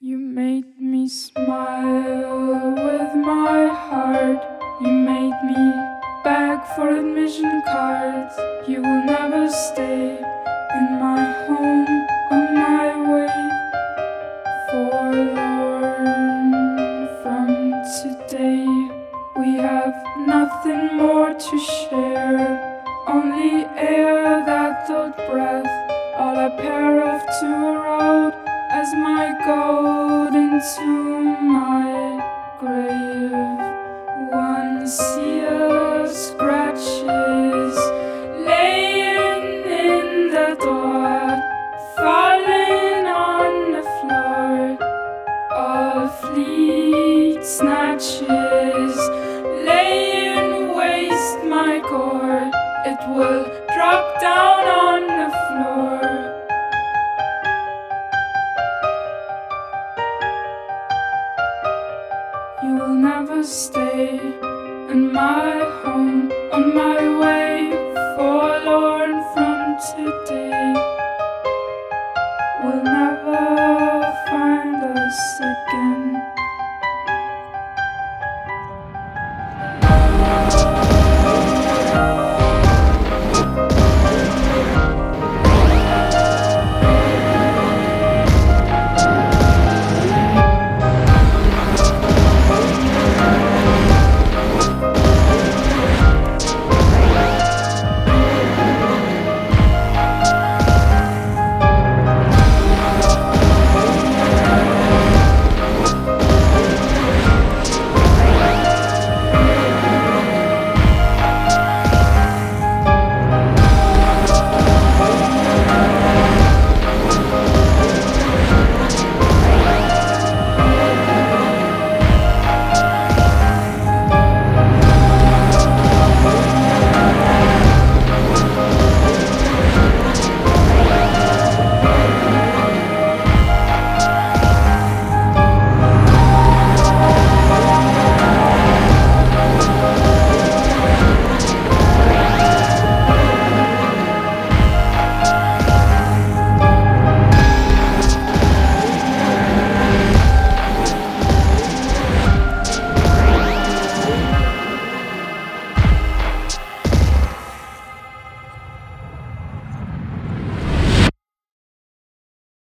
You made me smile with my heart. You made me beg for admission cards. You will never stay in my home on my way forlorn. From today, we have nothing more to share. Only air that thought snatches laying waste my core. It will You will never stay in my home on my